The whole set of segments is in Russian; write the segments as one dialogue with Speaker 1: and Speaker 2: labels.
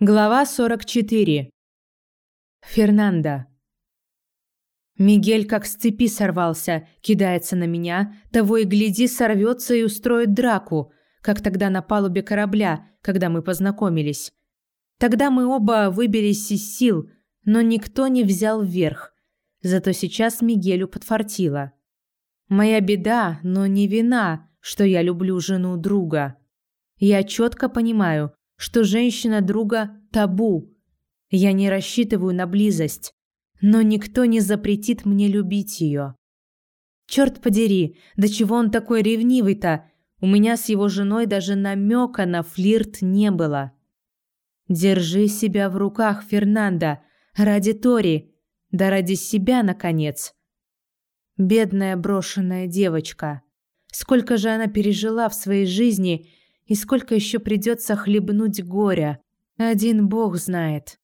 Speaker 1: Глава 44. Фернандо. Мигель как с цепи сорвался, кидается на меня, того и гляди сорвется и устроит драку, как тогда на палубе корабля, когда мы познакомились. Тогда мы оба выбились из сил, но никто не взял вверх. Зато сейчас Мигелю подфартило. Моя беда, но не вина, что я люблю жену друга. Я четко понимаю, что женщина друга – табу. Я не рассчитываю на близость, но никто не запретит мне любить ее. Черт подери, до чего он такой ревнивый-то? У меня с его женой даже намека на флирт не было. Держи себя в руках, Фернандо, ради Тори, да ради себя, наконец. Бедная брошенная девочка. Сколько же она пережила в своей жизни и сколько еще придется хлебнуть горя. Один бог знает.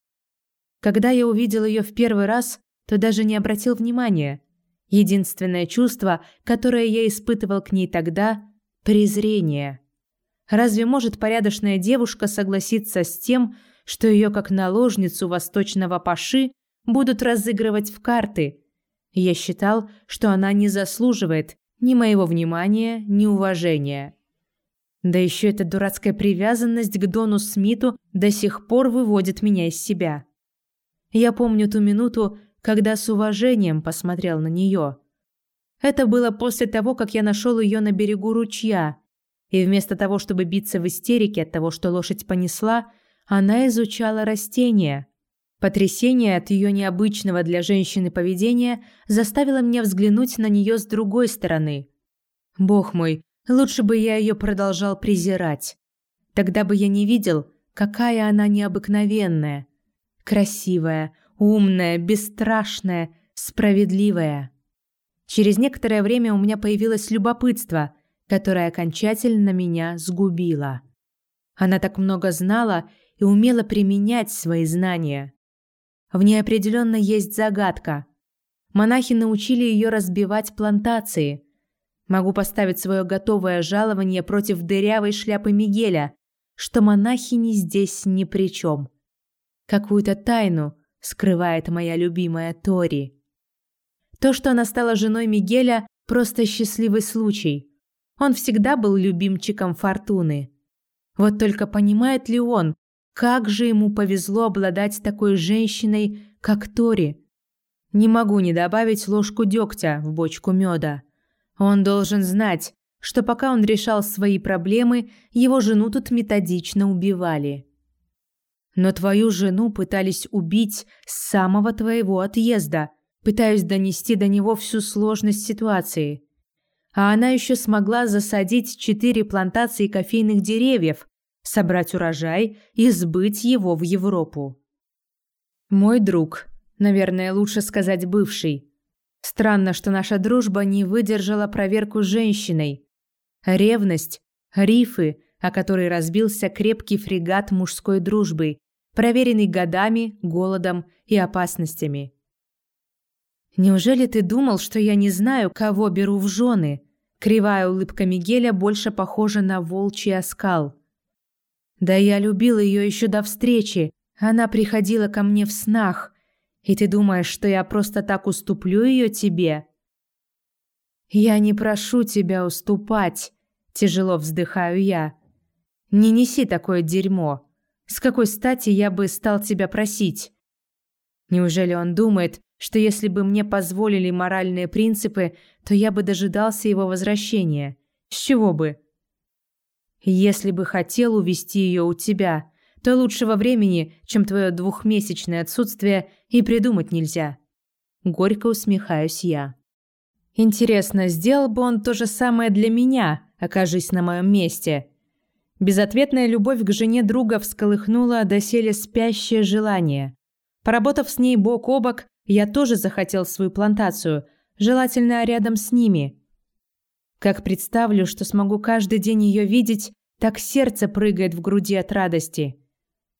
Speaker 1: Когда я увидел ее в первый раз, то даже не обратил внимания. Единственное чувство, которое я испытывал к ней тогда – презрение. Разве может порядочная девушка согласиться с тем, что ее как наложницу восточного паши будут разыгрывать в карты? Я считал, что она не заслуживает ни моего внимания, ни уважения. Да еще эта дурацкая привязанность к Дону Смиту до сих пор выводит меня из себя. Я помню ту минуту, когда с уважением посмотрел на нее. Это было после того, как я нашел ее на берегу ручья, и вместо того, чтобы биться в истерике от того, что лошадь понесла, она изучала растения. Потрясение от ее необычного для женщины поведения заставило меня взглянуть на нее с другой стороны. Бог мой, Лучше бы я ее продолжал презирать. Тогда бы я не видел, какая она необыкновенная, красивая, умная, бесстрашная, справедливая. Через некоторое время у меня появилось любопытство, которое окончательно меня сгубило. Она так много знала и умела применять свои знания. В ней определенно есть загадка. Монахи научили ее разбивать плантации, Могу поставить свое готовое жалование против дырявой шляпы Мигеля, что монахини здесь ни при чем. Какую-то тайну скрывает моя любимая Тори. То, что она стала женой Мигеля, просто счастливый случай. Он всегда был любимчиком Фортуны. Вот только понимает ли он, как же ему повезло обладать такой женщиной, как Тори? Не могу не добавить ложку дегтя в бочку меда. Он должен знать, что пока он решал свои проблемы, его жену тут методично убивали. Но твою жену пытались убить с самого твоего отъезда, пытаясь донести до него всю сложность ситуации. А она еще смогла засадить четыре плантации кофейных деревьев, собрать урожай и сбыть его в Европу. Мой друг, наверное, лучше сказать бывший, Странно, что наша дружба не выдержала проверку женщиной. Ревность, рифы, о которой разбился крепкий фрегат мужской дружбы, проверенный годами, голодом и опасностями. Неужели ты думал, что я не знаю, кого беру в жены? Кривая улыбка Мигеля больше похожа на волчий оскал. Да я любил ее еще до встречи. Она приходила ко мне в снах, и ты думаешь, что я просто так уступлю ее тебе? Я не прошу тебя уступать, тяжело вздыхаю я. Не неси такое дерьмо. С какой стати я бы стал тебя просить? Неужели он думает, что если бы мне позволили моральные принципы, то я бы дожидался его возвращения? С чего бы? Если бы хотел увести ее у тебя, то лучшего времени, чем твое двухмесячное отсутствие, и придумать нельзя. Горько усмехаюсь я. Интересно, сделал бы он то же самое для меня, окажись на моем месте. Безответная любовь к жене друга всколыхнула доселе спящее желание. Поработав с ней бок о бок, я тоже захотел свою плантацию, желательно рядом с ними. Как представлю, что смогу каждый день ее видеть, так сердце прыгает в груди от радости.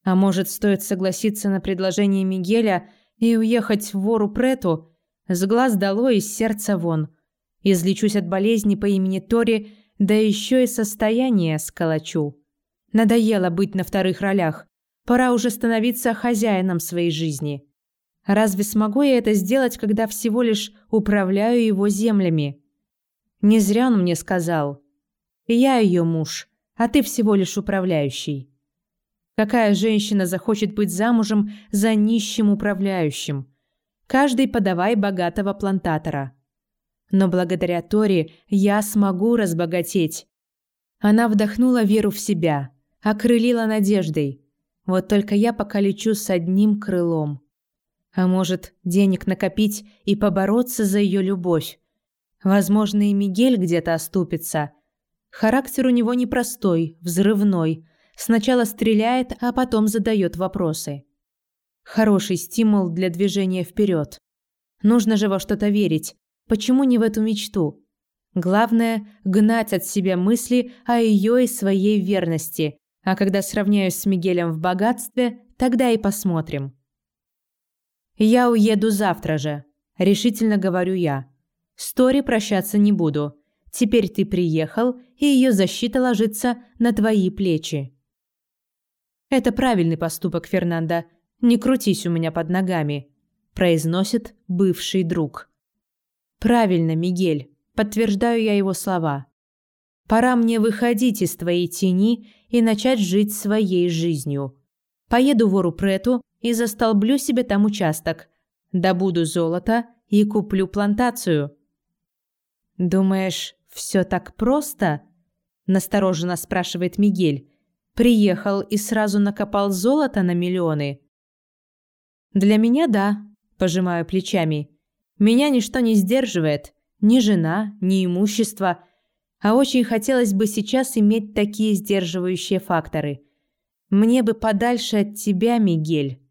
Speaker 1: А может, стоит согласиться на предложение Мигеля и уехать в Вору Прету? С глаз долой и сердца вон. Излечусь от болезни по имени Тори, да еще и состояние сколочу. Надоело быть на вторых ролях. Пора уже становиться хозяином своей жизни. Разве смогу я это сделать, когда всего лишь управляю его землями? Не зря он мне сказал. Я ее муж, а ты всего лишь управляющий. Какая женщина захочет быть замужем за нищим управляющим? Каждый подавай богатого плантатора. Но благодаря Тори я смогу разбогатеть. Она вдохнула веру в себя, окрылила надеждой. Вот только я пока лечу с одним крылом. А может, денег накопить и побороться за ее любовь. Возможно, и Мигель где-то оступится. Характер у него непростой, взрывной. Сначала стреляет, а потом задает вопросы. Хороший стимул для движения вперед. Нужно же во что-то верить. Почему не в эту мечту? Главное – гнать от себя мысли о ее и своей верности. А когда сравняюсь с Мигелем в богатстве, тогда и посмотрим. «Я уеду завтра же», – решительно говорю я. «С Тори прощаться не буду. Теперь ты приехал, и ее защита ложится на твои плечи». «Это правильный поступок, Фернандо. Не крутись у меня под ногами», – произносит бывший друг. «Правильно, Мигель», – подтверждаю я его слова. «Пора мне выходить из твоей тени и начать жить своей жизнью. Поеду в Орупрету и застолблю себе там участок. Добуду золото и куплю плантацию. Думаешь, все так просто? настороженно спрашивает Мигель. Приехал и сразу накопал золото на миллионы. Для меня да, пожимаю плечами. Меня ничто не сдерживает, ни жена, ни имущество, а очень хотелось бы сейчас иметь такие сдерживающие факторы. Мне бы подальше от тебя, Мигель.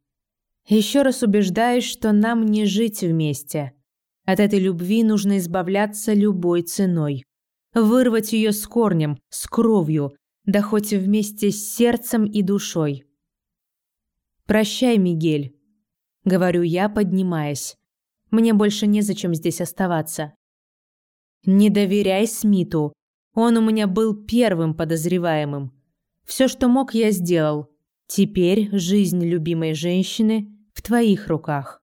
Speaker 1: Еще раз убеждаюсь, что нам не жить вместе. От этой любви нужно избавляться любой ценой. Вырвать ее с корнем, с кровью, да хоть вместе с сердцем и душой. «Прощай, Мигель», — говорю я, поднимаясь. Мне больше незачем здесь оставаться. Не доверяй Смиту. Он у меня был первым подозреваемым. Все, что мог, я сделал. Теперь жизнь любимой женщины в твоих руках.